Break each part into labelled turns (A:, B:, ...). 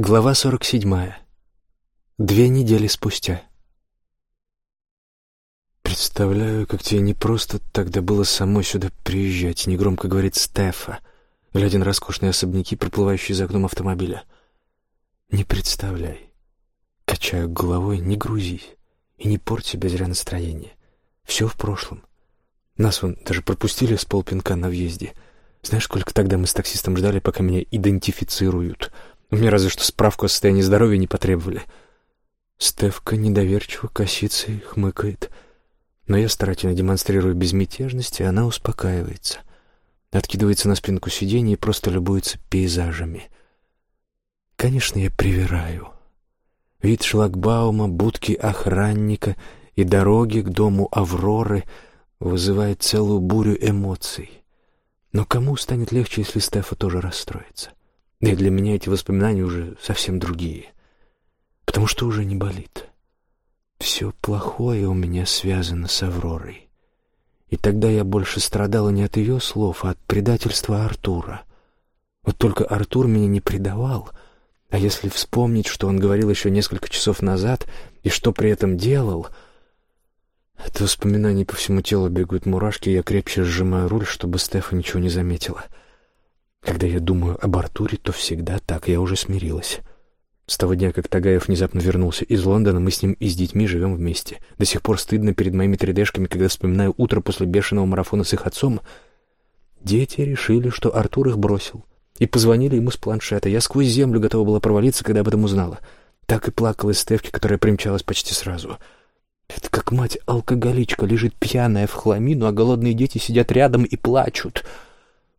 A: Глава 47. Две недели спустя. Представляю, как тебе не просто тогда было самой сюда приезжать, негромко говорит Стефа, глядя на роскошные особняки, проплывающие за окном автомобиля. Не представляй. Качаю головой, не грузись и не порт себе зря настроение. Все в прошлом. Нас вон даже пропустили с полпинка на въезде. Знаешь, сколько тогда мы с таксистом ждали, пока меня идентифицируют — мне разве что справку о состоянии здоровья не потребовали. Стевка недоверчиво косится и хмыкает. Но я старательно демонстрирую безмятежность, и она успокаивается. Откидывается на спинку сиденья и просто любуется пейзажами. Конечно, я привираю. Вид шлагбаума, будки охранника и дороги к дому Авроры вызывает целую бурю эмоций. Но кому станет легче, если Стефа тоже расстроится? Да и для меня эти воспоминания уже совсем другие, потому что уже не болит. Все плохое у меня связано с Авророй. И тогда я больше страдала не от ее слов, а от предательства Артура. Вот только Артур меня не предавал, а если вспомнить, что он говорил еще несколько часов назад и что при этом делал... От воспоминаний по всему телу бегают мурашки, и я крепче сжимаю руль, чтобы Стефа ничего не заметила — когда я думаю об Артуре, то всегда так, я уже смирилась. С того дня, как Тагаев внезапно вернулся из Лондона, мы с ним и с детьми живем вместе. До сих пор стыдно перед моими 3D-шками, когда вспоминаю утро после бешеного марафона с их отцом. Дети решили, что Артур их бросил. И позвонили ему с планшета. Я сквозь землю готова была провалиться, когда об этом узнала. Так и плакала Стевки, которая примчалась почти сразу. Это как мать-алкоголичка лежит пьяная в хламину, а голодные дети сидят рядом и плачут —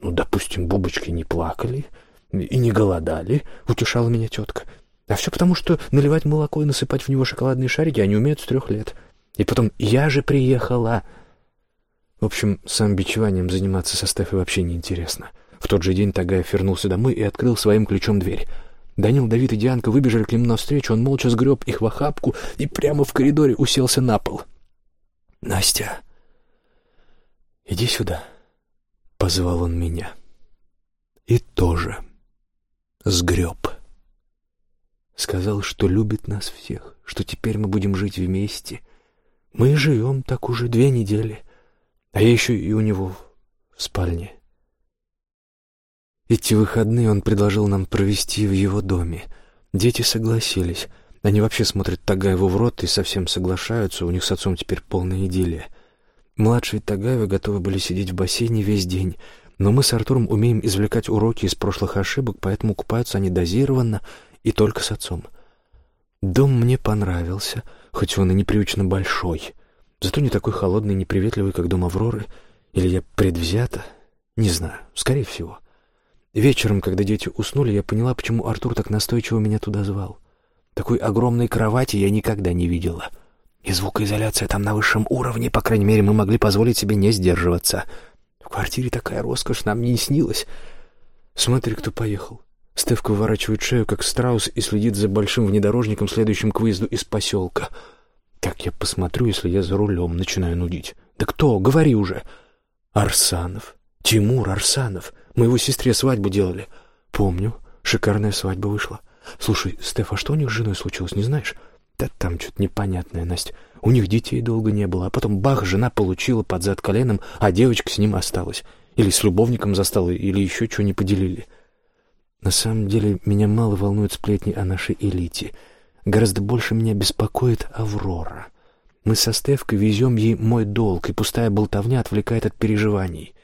A: ну, допустим, бубочки не плакали и не голодали, утешала меня тетка. А все потому, что наливать молоко и насыпать в него шоколадные шарики они умеют с трех лет. И потом, я же приехала. В общем, сам бичеванием заниматься со Стефой вообще неинтересно. В тот же день Тагаев вернулся домой и открыл своим ключом дверь. Данил, Давид и Дианка выбежали к нему навстречу, он молча сгреб их в охапку и прямо в коридоре уселся на пол. «Настя, иди сюда», — позвал он меня. И тоже сгреб. Сказал, что любит нас всех, что теперь мы будем жить вместе. Мы живем так уже две недели, а я еще и у него в спальне. Эти выходные он предложил нам провести в его доме. Дети согласились. Они вообще смотрят Тагаеву в рот и совсем соглашаются, у них с отцом теперь полная идиллия. Младшие Тагаевы готовы были сидеть в бассейне весь день, но мы с Артуром умеем извлекать уроки из прошлых ошибок, поэтому купаются они дозированно и только с отцом. Дом мне понравился, хоть он и непривычно большой, зато не такой холодный и неприветливый, как дом Авроры. Или я предвзята? Не знаю, скорее всего. Вечером, когда дети уснули, я поняла, почему Артур так настойчиво меня туда звал. Такой огромной кровати я никогда не видела — и звукоизоляция там на высшем уровне, по крайней мере, мы могли позволить себе не сдерживаться. В квартире такая роскошь нам не снилась. Смотри, кто поехал. Стевка выворачивает шею, как страус, и следит за большим внедорожником, следующим к выезду из поселка. Как я посмотрю, если я за рулем начинаю нудить? Да кто? Говори уже. Арсанов. Тимур Арсанов. Мы его сестре свадьбу делали. Помню. Шикарная свадьба вышла. Слушай, Стеф, а что у них с женой случилось, не знаешь? Да там что-то непонятное, Настя. У них детей долго не было, а потом бах, жена получила под зад коленом, а девочка с ним осталась. Или с любовником застала, или еще что не поделили. На самом деле, меня мало волнуют сплетни о нашей элите. Гораздо больше меня беспокоит Аврора. Мы со Стевкой везем ей мой долг, и пустая болтовня отвлекает от переживаний.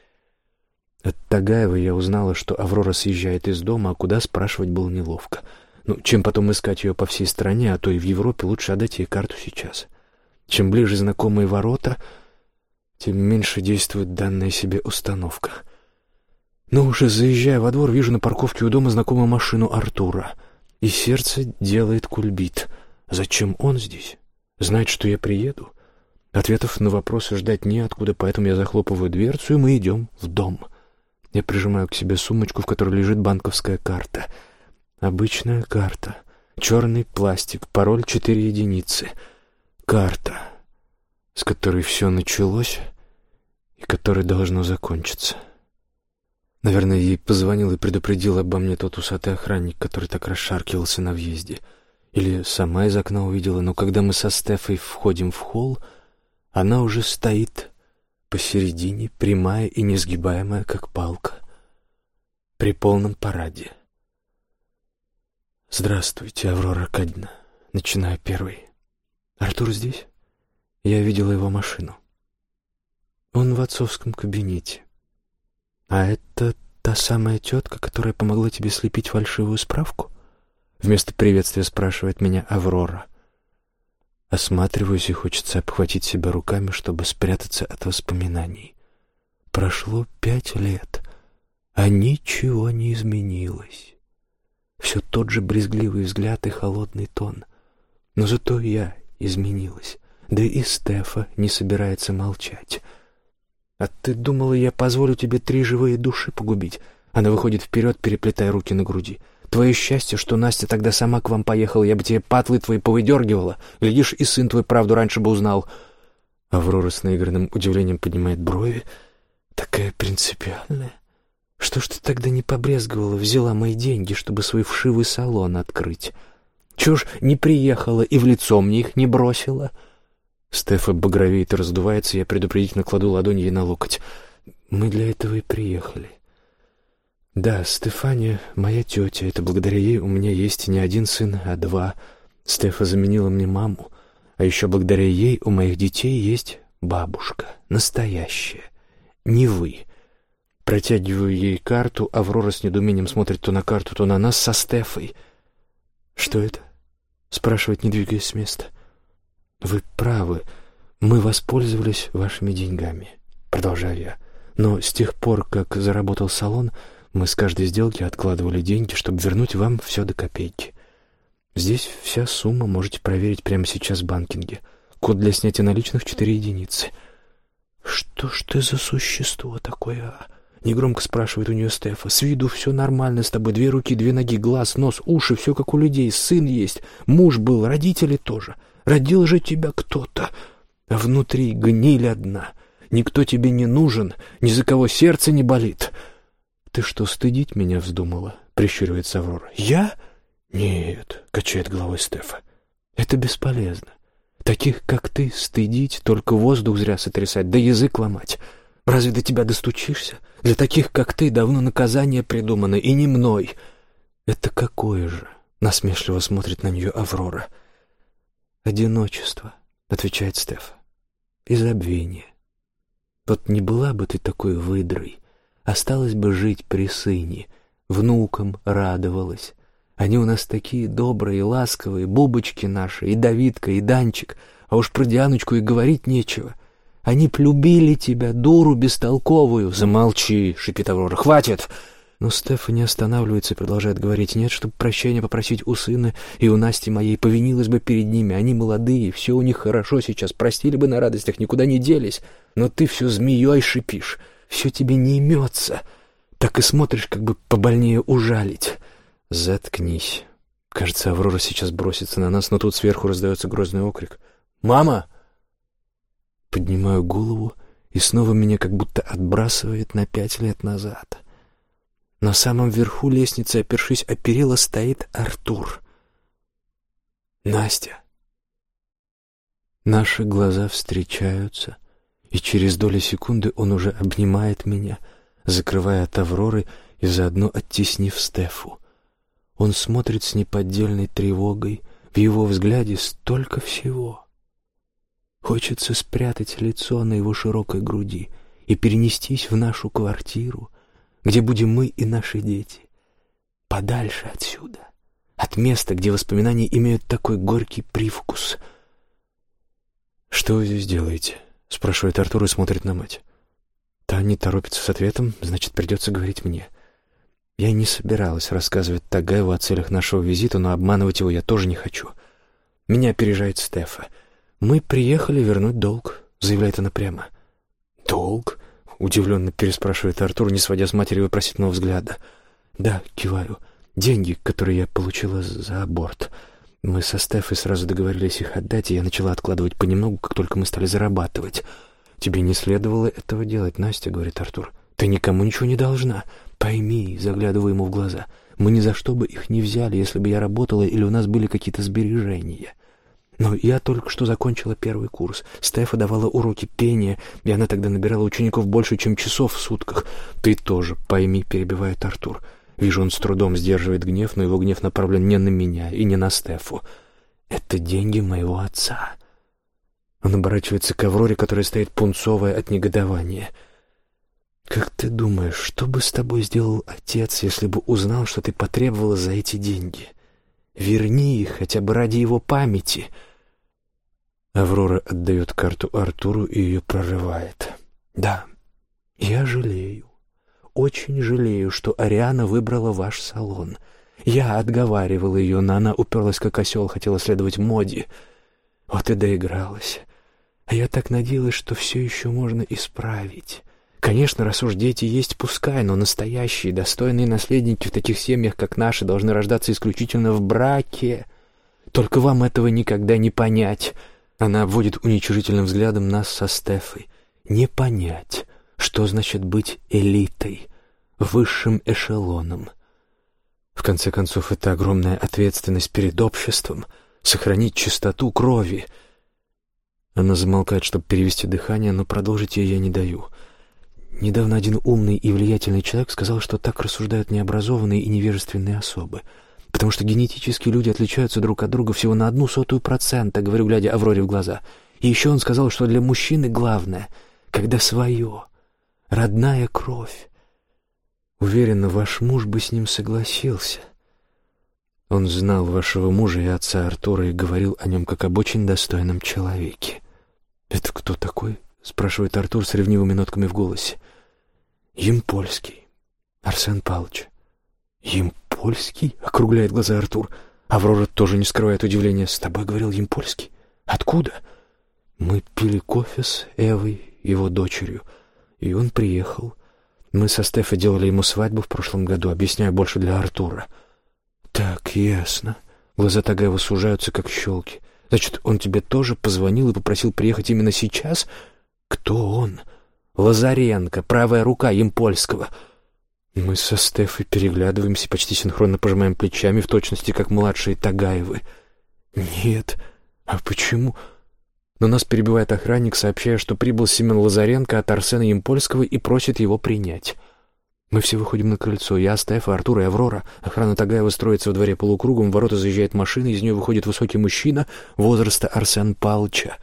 A: От Тагаева я узнала, что Аврора съезжает из дома, а куда спрашивать было неловко — ну, чем потом искать ее по всей стране, а то и в Европе, лучше отдать ей карту сейчас. Чем ближе знакомые ворота, тем меньше действует данная себе установка. Но уже заезжая во двор, вижу на парковке у дома знакомую машину Артура. И сердце делает кульбит. Зачем он здесь? Знает, что я приеду? Ответов на вопросы ждать неоткуда, поэтому я захлопываю дверцу, и мы идем в дом. Я прижимаю к себе сумочку, в которой лежит банковская карта — Обычная карта. Черный пластик, пароль четыре единицы. Карта, с которой все началось и которой должно закончиться. Наверное, ей позвонил и предупредил обо мне тот усатый охранник, который так расшаркивался на въезде. Или сама из окна увидела, но когда мы со Стефой входим в холл, она уже стоит посередине, прямая и несгибаемая, как палка, при полном параде. «Здравствуйте, Аврора Кадина. Начинаю первый. Артур здесь? Я видела его машину. Он в отцовском кабинете. А это та самая тетка, которая помогла тебе слепить фальшивую справку? Вместо приветствия спрашивает меня Аврора. Осматриваюсь и хочется обхватить себя руками, чтобы спрятаться от воспоминаний. Прошло пять лет, а ничего не изменилось. Все тот же брезгливый взгляд и холодный тон. Но зато я изменилась. Да и Стефа не собирается молчать. «А ты думала, я позволю тебе три живые души погубить?» Она выходит вперед, переплетая руки на груди. «Твое счастье, что Настя тогда сама к вам поехала. Я бы тебе патлы твои повыдергивала. Глядишь, и сын твой правду раньше бы узнал». Аврора с наигранным удивлением поднимает брови. «Такая принципиальная. Что ж ты тогда не побрезговала, взяла мои деньги, чтобы свой вшивый салон открыть? Чего ж не приехала и в лицо мне их не бросила?» Стефа багровеет и раздувается, я предупредительно кладу ладонь ей на локоть. «Мы для этого и приехали». «Да, Стефания — моя тетя. Это благодаря ей у меня есть не один сын, а два. Стефа заменила мне маму. А еще благодаря ей у моих детей есть бабушка. Настоящая. Не вы». Протягиваю ей карту, Аврора с недоумением смотрит то на карту, то на нас со Стефой. «Что это?» — спрашивает, не двигаясь с места. — «Вы правы. Мы воспользовались вашими деньгами», — продолжаю я. «Но с тех пор, как заработал салон, мы с каждой сделки откладывали деньги, чтобы вернуть вам все до копейки. Здесь вся сумма можете проверить прямо сейчас в банкинге. Код для снятия наличных — четыре единицы». «Что ж ты за существо такое, а?» Негромко спрашивает у нее Стефа. «С виду все нормально с тобой. Две руки, две ноги, глаз, нос, уши. Все как у людей. Сын есть. Муж был, родители тоже. Родил же тебя кто-то, а внутри гниль одна. Никто тебе не нужен, ни за кого сердце не болит. Ты что, стыдить меня вздумала? Прищуривается Аврора. Я? Нет, качает головой Стефа. Это бесполезно. Таких, как ты, стыдить, только воздух зря сотрясать, да язык ломать. Разве до тебя достучишься? Для таких, как ты, давно наказание придумано, и не мной. Это какое же? Насмешливо смотрит на нее Аврора. — «Одиночество», — отвечает Стеф, — «и забвение. Вот не была бы ты такой выдрой, осталось бы жить при сыне, внукам радовалась. Они у нас такие добрые, ласковые, бубочки наши, и Давидка, и Данчик, а уж про Дианочку и говорить нечего. Они плюбили тебя, дуру бестолковую. Замолчи, шипит Аврора, хватит!» Но Стефа не останавливается и продолжает говорить. Нет, чтобы прощения попросить у сына и у Насти моей. Повинилась бы перед ними. Они молодые, все у них хорошо сейчас. Простили бы на радостях, никуда не делись. Но ты все змеей шипишь. Все тебе не имется. Так и смотришь, как бы побольнее ужалить. Заткнись. Кажется, Аврора сейчас бросится на нас, но тут сверху раздается грозный окрик. «Мама!» Поднимаю голову, и снова меня как будто отбрасывает на пять лет назад. На самом верху лестницы, опершись о перила, стоит Артур. Настя. Наши глаза встречаются, и через доли секунды он уже обнимает меня, закрывая от Авроры и заодно оттеснив Стефу. Он смотрит с неподдельной тревогой, в его взгляде столько всего. Хочется спрятать лицо на его широкой груди и перенестись в нашу квартиру, где будем мы и наши дети. Подальше отсюда, от места, где воспоминания имеют такой горький привкус. «Что вы здесь делаете?» — спрашивает Артур и смотрит на мать. Та не торопится с ответом, значит, придется говорить мне. Я не собиралась рассказывать Тагаеву о целях нашего визита, но обманывать его я тоже не хочу. Меня опережает Стефа. «Мы приехали вернуть долг», — заявляет она прямо. «Долг?» Удивленно переспрашивает Артур, не сводя с матери вопросительного взгляда. «Да, киваю. Деньги, которые я получила за аборт. Мы со Стефой сразу договорились их отдать, и я начала откладывать понемногу, как только мы стали зарабатывать. Тебе не следовало этого делать, Настя», — говорит Артур. «Ты никому ничего не должна. Пойми, заглядывая ему в глаза, мы ни за что бы их не взяли, если бы я работала или у нас были какие-то сбережения. Но я только что закончила первый курс. Стефа давала уроки пения, и она тогда набирала учеников больше, чем часов в сутках. Ты тоже пойми, перебивает Артур. Вижу, он с трудом сдерживает гнев, но его гнев направлен не на меня и не на Стефу. Это деньги моего отца. Он оборачивается к Авроре, которая стоит пунцовая от негодования. «Как ты думаешь, что бы с тобой сделал отец, если бы узнал, что ты потребовала за эти деньги? Верни их хотя бы ради его памяти». Аврора отдает карту Артуру и ее прорывает. «Да, я жалею, очень жалею, что Ариана выбрала ваш салон. Я отговаривал ее, но она уперлась как осел, хотела следовать моде. Вот и доигралась. А я так надеялась, что все еще можно исправить. Конечно, раз уж дети есть, пускай, но настоящие, достойные наследники в таких семьях, как наши, должны рождаться исключительно в браке. Только вам этого никогда не понять. Она обводит уничижительным взглядом нас со Стефой. Не понять, что значит быть элитой, высшим эшелоном. В конце концов, это огромная ответственность перед обществом — сохранить чистоту крови — она замолкает, чтобы перевести дыхание, но продолжить ей я не даю. Недавно один умный и влиятельный человек сказал, что так рассуждают необразованные и невежественные особы, потому что генетически люди отличаются друг от друга всего на одну сотую процента, говорю, глядя Авроре в глаза. И еще он сказал, что для мужчины главное, когда свое, родная кровь. Уверена, ваш муж бы с ним согласился. Он знал вашего мужа и отца Артура и говорил о нем как об очень достойном человеке. «Это кто такой?» — спрашивает Артур с ревнивыми нотками в голосе. «Емпольский. Арсен Павлович». «Емпольский?» — округляет глаза Артур. Аврора тоже не скрывает удивления. «С тобой говорил Емпольский? Откуда?» «Мы пили кофе с Эвой, его дочерью, и он приехал. Мы со Стефой делали ему свадьбу в прошлом году, объясняю больше для Артура». «Так, ясно». Глаза Тагаева сужаются, как щелки. Значит, он тебе тоже позвонил и попросил приехать именно сейчас? Кто он? Лазаренко, правая рука Емпольского. Мы со Стефой переглядываемся, почти синхронно пожимаем плечами, в точности как младшие Тагаевы. Нет. А почему? Но нас перебивает охранник, сообщая, что прибыл Семен Лазаренко от Арсена Емпольского и просит его принять. Мы все выходим на крыльцо. Я, Стефа, Артур и Аврора. Охрана Тагаева строится во дворе полукругом, в ворота заезжает машина, из нее выходит высокий мужчина возраста Арсен Палча.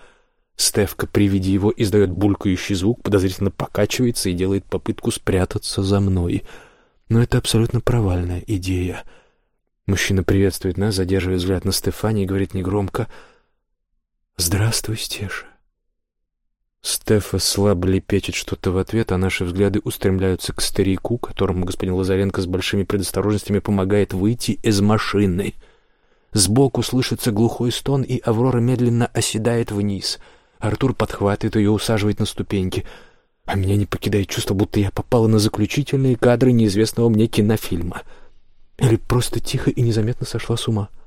A: Стефка при виде его издает булькающий звук, подозрительно покачивается и делает попытку спрятаться за мной. Но это абсолютно провальная идея. Мужчина приветствует нас, задерживая взгляд на Стефани и говорит негромко «Здравствуй, Стеша». Стефа слабо лепечет что-то в ответ, а наши взгляды устремляются к старику, которому господин Лазаренко с большими предосторожностями помогает выйти из машины. Сбоку слышится глухой стон, и Аврора медленно оседает вниз. Артур подхватывает ее, усаживает на ступеньки. А меня не покидает чувство, будто я попала на заключительные кадры неизвестного мне кинофильма. Или просто тихо и незаметно сошла с ума. —